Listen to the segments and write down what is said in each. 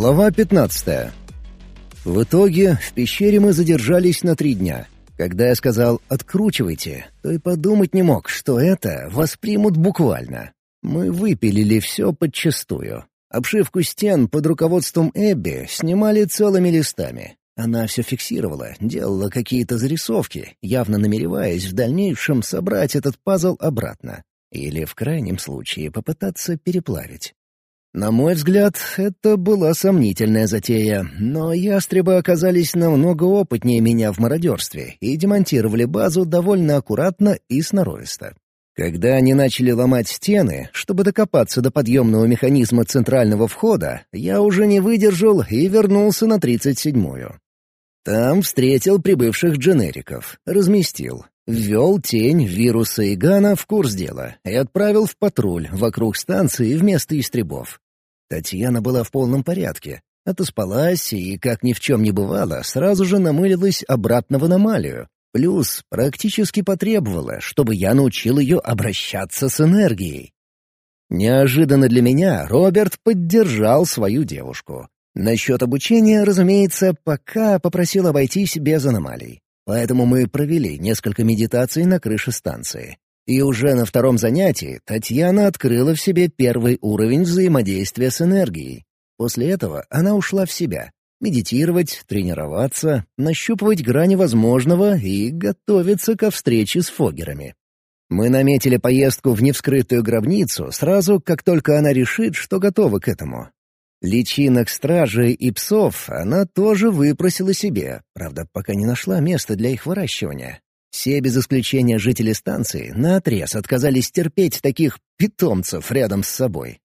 Глава 15. В итоге в пещере мы задержались на три дня. Когда я сказал «откручивайте», то и подумать не мог, что это воспримут буквально. Мы выпилили все подчистую. Обшивку стен под руководством Эбби снимали целыми листами. Она все фиксировала, делала какие-то зарисовки, явно намереваясь в дальнейшем собрать этот пазл обратно. Или, в крайнем случае, попытаться переплавить. На мой взгляд, это была сомнительная затея, но ястребы оказались намного опытнее меня в мародерстве и демонтировали базу довольно аккуратно и сноровисто. Когда они начали ломать стены, чтобы докопаться до подъемного механизма центрального входа, я уже не выдержал и вернулся на 37-ю. Там встретил прибывших дженериков, разместил, ввел тень вируса и Гана в курс дела и отправил в патруль вокруг станции вместо истребов. Татьяна была в полном порядке, отоспалась и, как ни в чем не бывало, сразу же намылилась обратно в аномалию. Плюс практически потребовала, чтобы я научил ее обращаться с энергией. Неожиданно для меня Роберт поддержал свою девушку. Насчет обучения, разумеется, пока попросил обойтись без аномалий. Поэтому мы провели несколько медитаций на крыше станции. И уже на втором занятии Татьяна открыла в себе первый уровень взаимодействия с энергией. После этого она ушла в себя. Медитировать, тренироваться, нащупывать грани возможного и готовиться ко встрече с фогерами. Мы наметили поездку в невскрытую гробницу сразу, как только она решит, что готова к этому. Личинок стражей и псов она тоже выпросила себе, правда, пока не нашла места для их выращивания. Все без исключения жители станции наотрез отказались терпеть таких питомцев рядом с собой.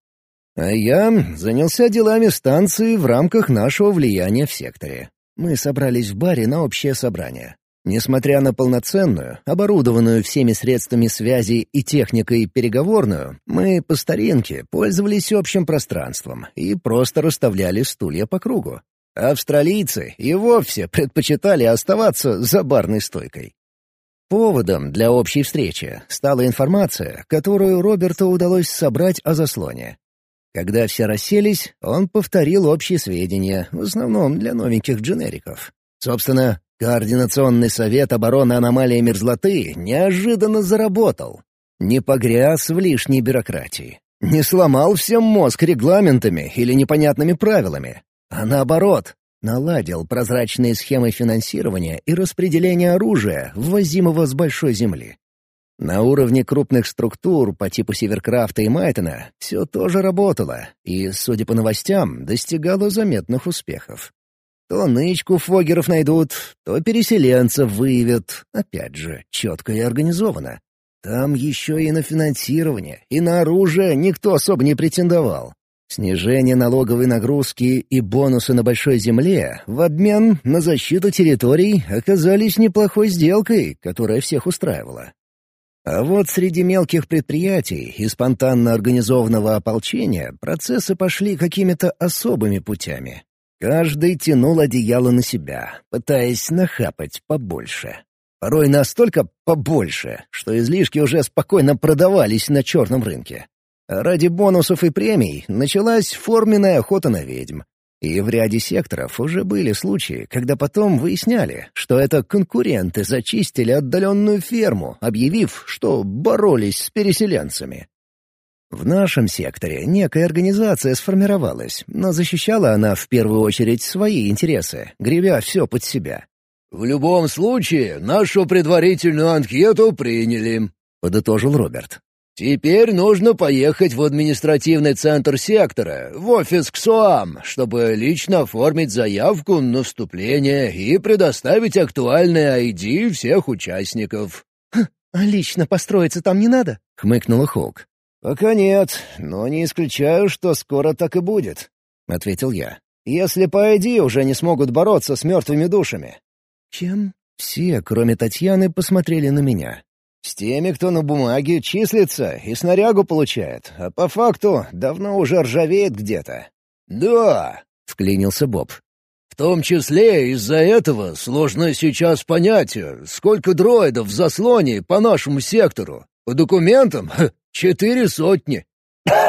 А я занялся делами станции в рамках нашего влияния в секторе. Мы собрались в баре на общее собрание. Несмотря на полноценную, оборудованную всеми средствами связи и техникой переговорную, мы по старинке пользовались общим пространством и просто расставляли стулья по кругу. Австралийцы и вовсе предпочитали оставаться за барной стойкой. Поводом для общей встречи стала информация, которую Роберту удалось собрать о заслоне. Когда все расселись, он повторил общие сведения, в основном для новеньких дженериков. Собственно, Координационный совет обороны аномалии мерзлоты неожиданно заработал. Не погряз в лишней бюрократии. Не сломал всем мозг регламентами или непонятными правилами. А наоборот, наладил прозрачные схемы финансирования и распределения оружия, ввозимого с большой земли. На уровне крупных структур по типу Северкрафта и Майтона все тоже работало и, судя по новостям, достигало заметных успехов. То нычку фогеров найдут, то переселенцев выявят. Опять же, четко и организованно. Там еще и на финансирование, и на оружие никто особо не претендовал. Снижение налоговой нагрузки и бонусы на большой земле в обмен на защиту территорий оказались неплохой сделкой, которая всех устраивала. А вот среди мелких предприятий и спонтанно организованного ополчения процессы пошли какими-то особыми путями. Каждый тянул одеяло на себя, пытаясь нахапать побольше. Порой настолько побольше, что излишки уже спокойно продавались на черном рынке. Ради бонусов и премий началась форменная охота на ведьм. И в ряде секторов уже были случаи, когда потом выясняли, что это конкуренты зачистили отдаленную ферму, объявив, что боролись с переселенцами. В нашем секторе некая организация сформировалась, но защищала она в первую очередь свои интересы, гребя все под себя. «В любом случае, нашу предварительную анкету приняли», — подытожил Роберт. «Теперь нужно поехать в административный центр сектора, в офис КСОАМ, чтобы лично оформить заявку на вступление и предоставить актуальные ID всех участников». «А лично построиться там не надо?» — хмыкнула Хоук. «Пока нет, но не исключаю, что скоро так и будет», — ответил я. «Если по ID уже не смогут бороться с мертвыми душами». «Чем?» Все, кроме Татьяны, посмотрели на меня. «С теми, кто на бумаге числится и снарягу получает, а по факту давно уже ржавеет где-то». «Да», — вклинился Боб. «В том числе из-за этого сложно сейчас понять, сколько дроидов в заслоне по нашему сектору. По документам Четыре сотни.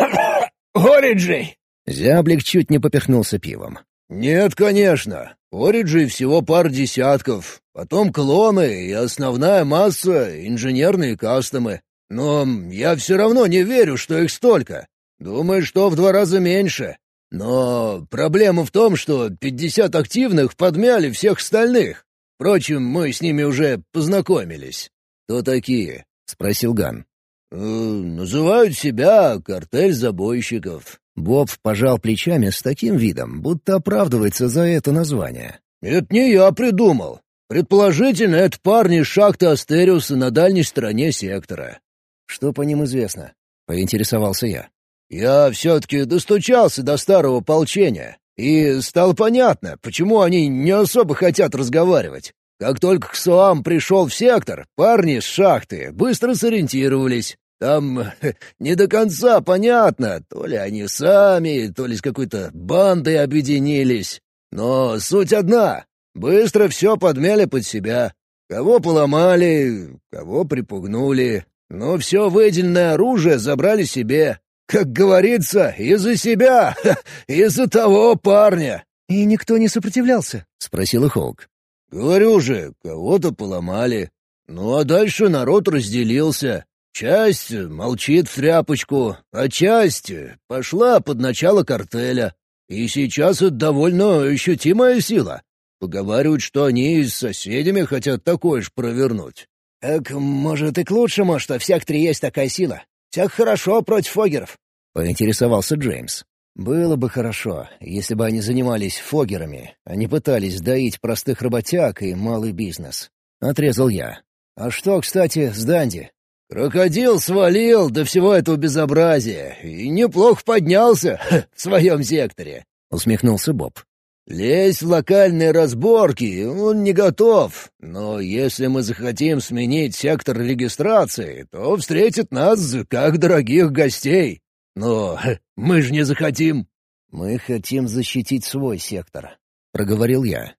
Ориджей! Зяблик чуть не поперхнулся пивом. «Нет, конечно. Ориджи всего пар десятков. Потом клоны и основная масса — инженерные кастомы. Но я все равно не верю, что их столько. Думаю, что в два раза меньше. Но проблема в том, что пятьдесят активных подмяли всех остальных. Впрочем, мы с ними уже познакомились. «Кто такие?» — спросил Ган. «Э, «Называют себя картель забойщиков». Боб пожал плечами с таким видом, будто оправдывается за это название. «Это не я придумал. Предположительно, это парни из шахты Астериуса на дальней стороне сектора». «Что по ним известно?» — поинтересовался я. «Я все-таки достучался до старого ополчения, и стало понятно, почему они не особо хотят разговаривать. Как только Ксуам пришел в сектор, парни с шахты быстро сориентировались. Там не до конца понятно, то ли они сами, то ли с какой-то бандой объединились. Но суть одна — быстро все подмяли под себя. Кого поломали, кого припугнули, но все выделенное оружие забрали себе. Как говорится, из-за себя, из-за того парня. — И никто не сопротивлялся? — спросил Хоук. — Говорю же, кого-то поломали. Ну а дальше народ разделился. Часть молчит в тряпочку, а часть пошла под начало картеля. И сейчас это довольно ощутимая сила. Поговаривают, что они с соседями хотят такое же провернуть. «Так, может, и к лучшему, что в секторе есть такая сила. Всех хорошо против фогеров», — поинтересовался Джеймс. «Было бы хорошо, если бы они занимались фогерами, а не пытались доить простых работяг и малый бизнес». Отрезал я. «А что, кстати, с Данди?» «Крокодил свалил до всего этого безобразия и неплохо поднялся в своем секторе», — усмехнулся Боб. Лезть в локальные разборки он не готов, но если мы захотим сменить сектор регистрации, то встретит нас как дорогих гостей. Но мы же не захотим». «Мы хотим защитить свой сектор», — проговорил я.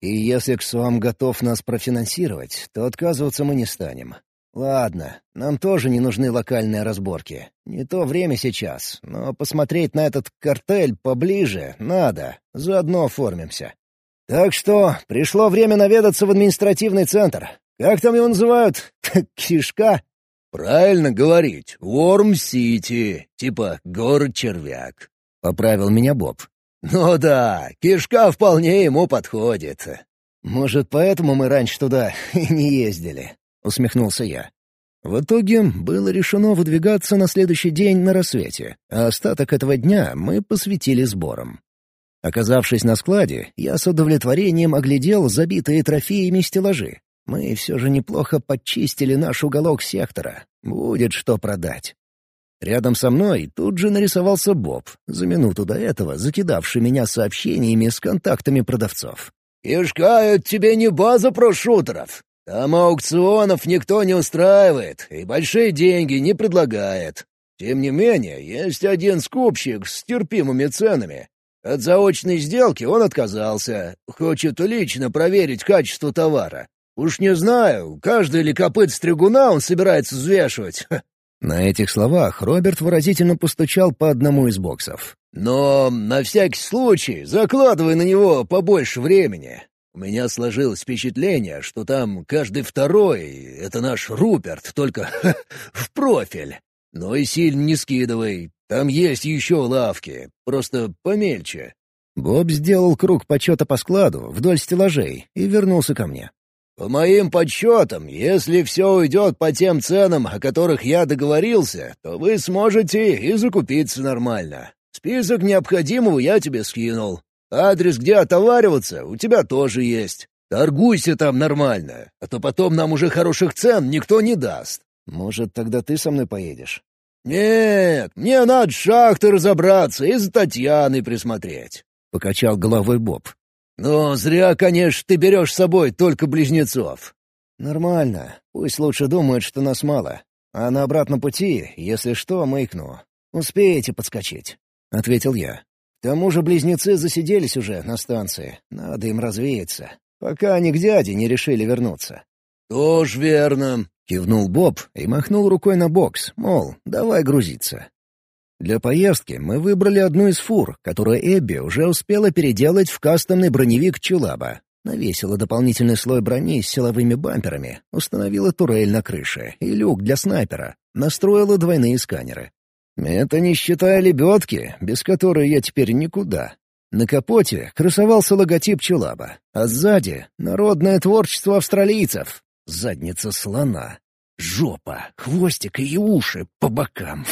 «И если Ксуам готов нас профинансировать, то отказываться мы не станем. «Ладно, нам тоже не нужны локальные разборки. Не то время сейчас, но посмотреть на этот картель поближе надо, заодно оформимся. Так что пришло время наведаться в административный центр. Как там его называют? Кишка?» «Правильно говорить. Уорм-Сити. Типа город-червяк», — поправил меня Боб. «Ну да, кишка вполне ему подходит». «Может, поэтому мы раньше туда не ездили?» — усмехнулся я. В итоге было решено выдвигаться на следующий день на рассвете, а остаток этого дня мы посвятили сборам. Оказавшись на складе, я с удовлетворением оглядел забитые трофеями стеллажи. Мы все же неплохо подчистили наш уголок сектора. Будет что продать. Рядом со мной тут же нарисовался Боб, за минуту до этого закидавший меня сообщениями с контактами продавцов. «Ишка, тебе не база прошутеров. Там аукционов никто не устраивает и большие деньги не предлагает. Тем не менее, есть один скупщик с терпимыми ценами. От заочной сделки он отказался. Хочет лично проверить качество товара. Уж не знаю, каждый ли копыт стригуна он собирается взвешивать. На этих словах Роберт выразительно постучал по одному из боксов. «Но на всякий случай закладывай на него побольше времени. У меня сложилось впечатление, что там каждый второй — это наш Руперт, только в профиль. Но и сильно не скидывай, там есть еще лавки, просто помельче». Боб сделал круг почета по складу вдоль стеллажей и вернулся ко мне. «По моим подсчетам, если все уйдет по тем ценам, о которых я договорился, то вы сможете и закупиться нормально. Список необходимого я тебе скинул. Адрес, где отовариваться, у тебя тоже есть. Торгуйся там нормально, а то потом нам уже хороших цен никто не даст. Может, тогда ты со мной поедешь? Нет, мне надо шахты разобраться и за Татьяной присмотреть. Покачал головой Боб. «Ну, зря, конечно, ты берешь с собой только близнецов». «Нормально. Пусть лучше думают, что нас мало. А на обратном пути, если что, маякну. Успеете подскочить», — ответил я. К тому же близнецы засиделись уже на станции. Надо им развеяться. Пока они к дяде не решили вернуться. «Тоже верно», — кивнул Боб и махнул рукой на бокс, мол, давай грузиться. Для поездки мы выбрали одну из фур, которую Эбби уже успела переделать в кастомный броневик Чулаба. Навесила дополнительный слой брони с силовыми бамперами, установила турель на крыше и люк для снайпера, настроила двойные сканеры. Это не считая лебедки, без которой я теперь никуда. На капоте красовался логотип Чулаба, а сзади — народное творчество австралийцев. Задница слона. Жопа, хвостик и уши по бокам.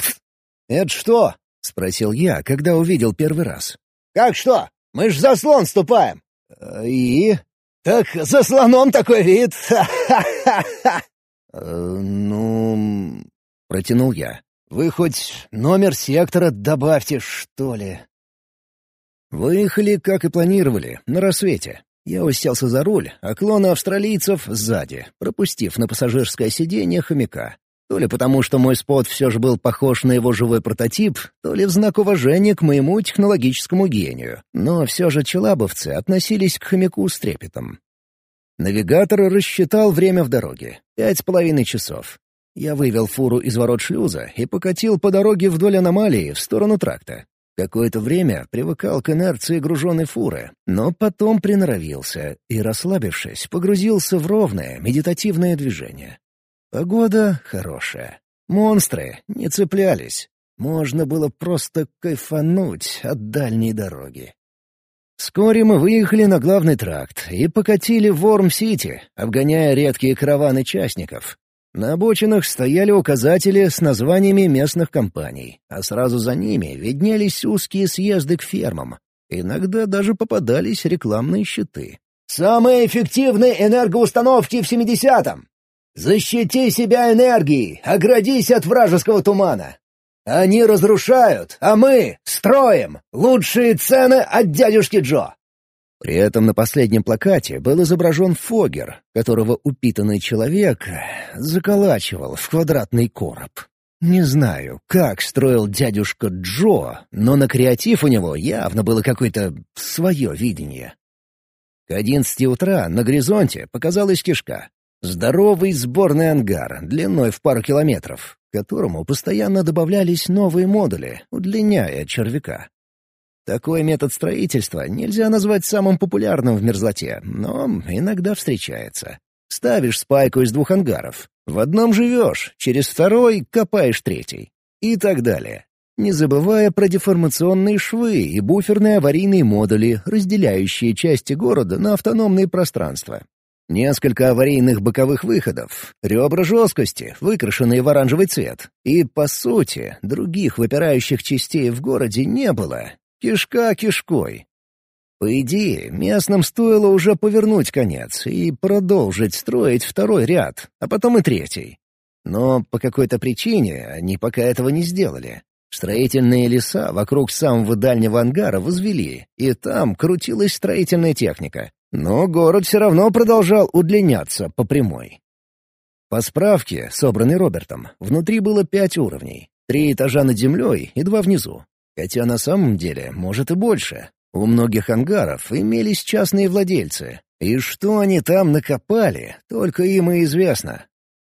«Это что?» — спросил я, когда увидел первый раз. «Как что? Мы ж за слон ступаем!» «Э, «И?» «Так за слоном такой вид! Ха-ха-ха-ха!» «Э, «Ну...» — протянул я. «Вы хоть номер сектора добавьте, что ли?» Выехали, как и планировали, на рассвете. Я уселся за руль, а клоны австралийцев — сзади, пропустив на пассажирское сиденье хомяка. То ли потому, что мой спот все же был похож на его живой прототип, то ли в знак уважения к моему технологическому гению. Но все же челабовцы относились к хомяку с трепетом. Навигатор рассчитал время в дороге — пять с половиной часов. Я вывел фуру из ворот шлюза и покатил по дороге вдоль аномалии в сторону тракта. Какое-то время привыкал к инерции груженной фуры, но потом приноровился и, расслабившись, погрузился в ровное медитативное движение. Погода хорошая. Монстры не цеплялись. Можно было просто кайфануть от дальней дороги. Вскоре мы выехали на главный тракт и покатили в Ворм-Сити, обгоняя редкие караваны частников. На обочинах стояли указатели с названиями местных компаний, а сразу за ними виднелись узкие съезды к фермам. Иногда даже попадались рекламные щиты. «Самые эффективные энергоустановки в 70-м! Защити себя энергией, оградись от вражеского тумана. Они разрушают, а мы строим. Лучшие цены от дядюшки Джо. При этом на последнем плакате был изображен Фогер, которого упитанный человек заколачивал в квадратный короб. Не знаю, как строил дядюшка Джо, но на креатив у него явно было какое-то свое видение. К одиннадцати утра на горизонте показалась кишка. Здоровый сборный ангар, длиной в пару километров, к которому постоянно добавлялись новые модули, удлиняя червяка. Такой метод строительства нельзя назвать самым популярным в мерзлоте, но иногда встречается. Ставишь спайку из двух ангаров. В одном живешь, через второй копаешь третий. И так далее. Не забывая про деформационные швы и буферные аварийные модули, разделяющие части города на автономные пространства. Несколько аварийных боковых выходов, ребра жесткости, выкрашенные в оранжевый цвет. И, по сути, других выпирающих частей в городе не было. Кишка кишкой. По идее, местным стоило уже повернуть конец и продолжить строить второй ряд, а потом и третий. Но по какой-то причине они пока этого не сделали. Строительные леса вокруг самого дальнего ангара возвели, и там крутилась строительная техника. Но город все равно продолжал удлиняться по прямой. По справке, собранной Робертом, внутри было пять уровней. Три этажа над землей и два внизу. Хотя на самом деле, может и больше. У многих ангаров имелись частные владельцы. И что они там накопали, только им и известно.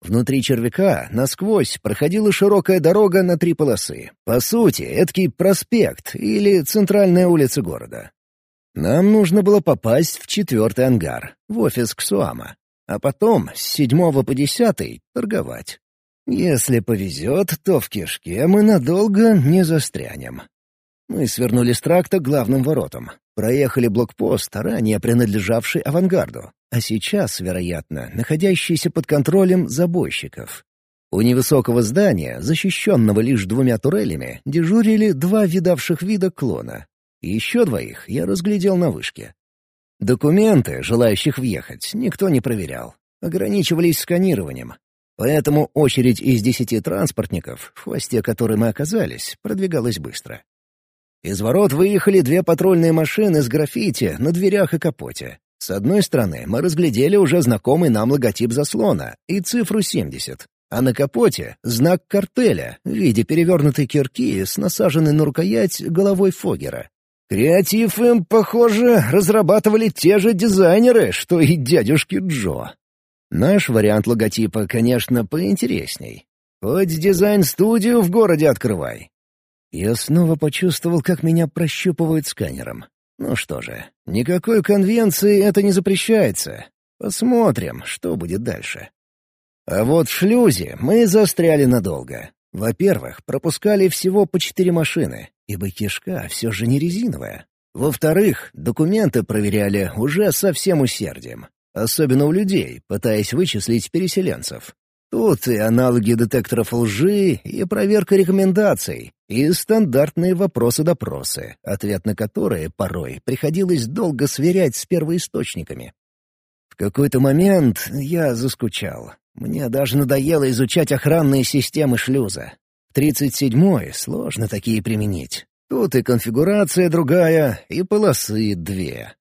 Внутри червяка насквозь проходила широкая дорога на три полосы. По сути, эдакий проспект или центральная улица города. Нам нужно было попасть в четвертый ангар, в офис Ксуама, а потом с седьмого по десятый торговать. Если повезет, то в кишке мы надолго не застрянем. Мы свернули с тракта к главным воротам, проехали блокпост, ранее принадлежавший авангарду, а сейчас, вероятно, находящийся под контролем забойщиков. У невысокого здания, защищенного лишь двумя турелями, дежурили два видавших вида клона еще двоих я разглядел на вышке. Документы, желающих въехать, никто не проверял. Ограничивались сканированием. Поэтому очередь из десяти транспортников, в хвосте которой мы оказались, продвигалась быстро. Из ворот выехали две патрульные машины с граффити на дверях и капоте. С одной стороны мы разглядели уже знакомый нам логотип заслона и цифру 70, а на капоте — знак картеля в виде перевернутой кирки с насаженной на рукоять головой Фогера. Креатив им, похоже, разрабатывали те же дизайнеры, что и дядюшки Джо. Наш вариант логотипа, конечно, поинтересней. Хоть дизайн-студию в городе открывай. Я снова почувствовал, как меня прощупывают сканером. Ну что же, никакой конвенции это не запрещается. Посмотрим, что будет дальше. А вот в шлюзе мы застряли надолго. Во-первых, пропускали всего по четыре машины, ибо кишка все же не резиновая. Во-вторых, документы проверяли уже со всем усердием. Особенно у людей, пытаясь вычислить переселенцев. Тут и аналоги детекторов лжи, и проверка рекомендаций, и стандартные вопросы-допросы, ответ на которые порой приходилось долго сверять с первоисточниками. В какой-то момент я заскучал. Мне даже надоело изучать охранные системы шлюза. В 37-й сложно такие применить. Тут и конфигурация другая, и полосы две.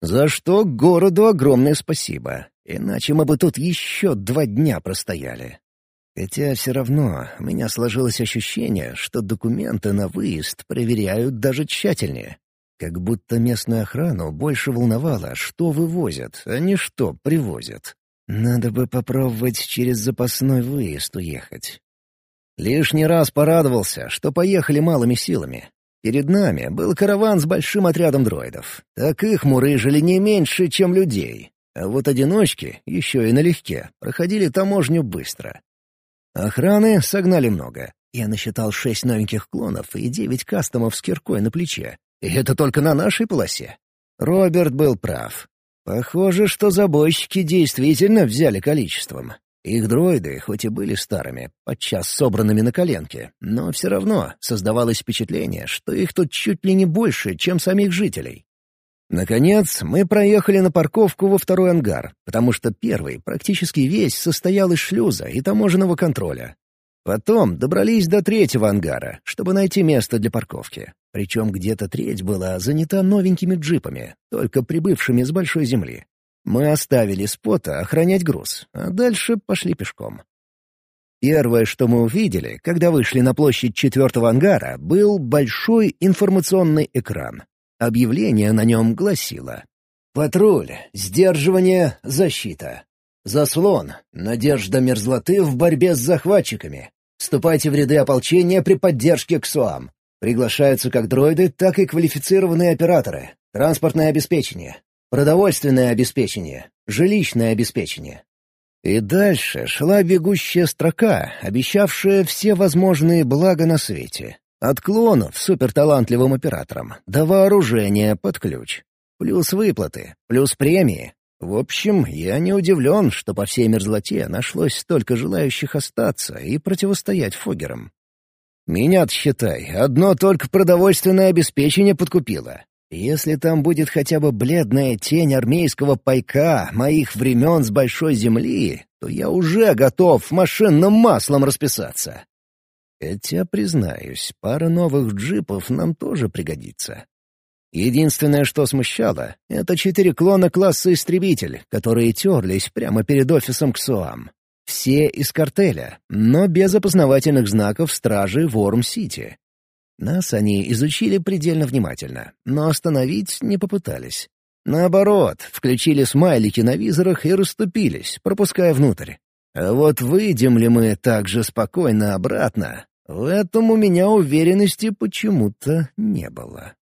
За что городу огромное спасибо. Иначе мы бы тут еще два дня простояли. Хотя все равно у меня сложилось ощущение, что документы на выезд проверяют даже тщательнее. Как будто местную охрану больше волновало, что вывозят, а не что привозят. Надо бы попробовать через запасной выезд уехать. Лишний раз порадовался, что поехали малыми силами. Перед нами был караван с большим отрядом дроидов. Так их мурыжили не меньше, чем людей. А вот одиночки, еще и налегке, проходили таможню быстро. Охраны согнали много. Я насчитал шесть новеньких клонов и девять кастомов с киркой на плече. И это только на нашей полосе. Роберт был прав. Похоже, что забойщики действительно взяли количеством. Их дроиды, хоть и были старыми, подчас собранными на коленке, но все равно создавалось впечатление, что их тут чуть ли не больше, чем самих жителей. Наконец, мы проехали на парковку во второй ангар, потому что первый практически весь состоял из шлюза и таможенного контроля. Потом добрались до третьего ангара, чтобы найти место для парковки. Причем где-то треть была занята новенькими джипами, только прибывшими с большой земли. Мы оставили спота охранять груз, а дальше пошли пешком. Первое, что мы увидели, когда вышли на площадь четвертого ангара, был большой информационный экран. Объявление на нем гласило «Патруль, сдерживание, защита. Заслон, надежда мерзлоты в борьбе с захватчиками. Вступайте в ряды ополчения при поддержке КСОАМ. Приглашаются как дроиды, так и квалифицированные операторы. Транспортное обеспечение. Продовольственное обеспечение, жилищное обеспечение. И дальше шла бегущая строка, обещавшая все возможные блага на свете. От клонов суперталантливым операторам до вооружения под ключ. Плюс выплаты, плюс премии. В общем, я не удивлен, что по всей мерзлоте нашлось столько желающих остаться и противостоять фогерам. Меня-то, считай, одно только продовольственное обеспечение подкупило. Если там будет хотя бы бледная тень армейского пайка моих времен с большой земли, то я уже готов машинным маслом расписаться. Хотя, признаюсь, пара новых джипов нам тоже пригодится. Единственное, что смущало, — это четыре клона класса «Истребитель», которые терлись прямо перед офисом КСОАМ. Все из картеля, но без опознавательных знаков стражи Ворм-Сити. Нас они изучили предельно внимательно, но остановить не попытались. Наоборот, включили смайлики на визорах и расступились, пропуская внутрь. А вот выйдем ли мы так же спокойно обратно, в этом у меня уверенности почему-то не было.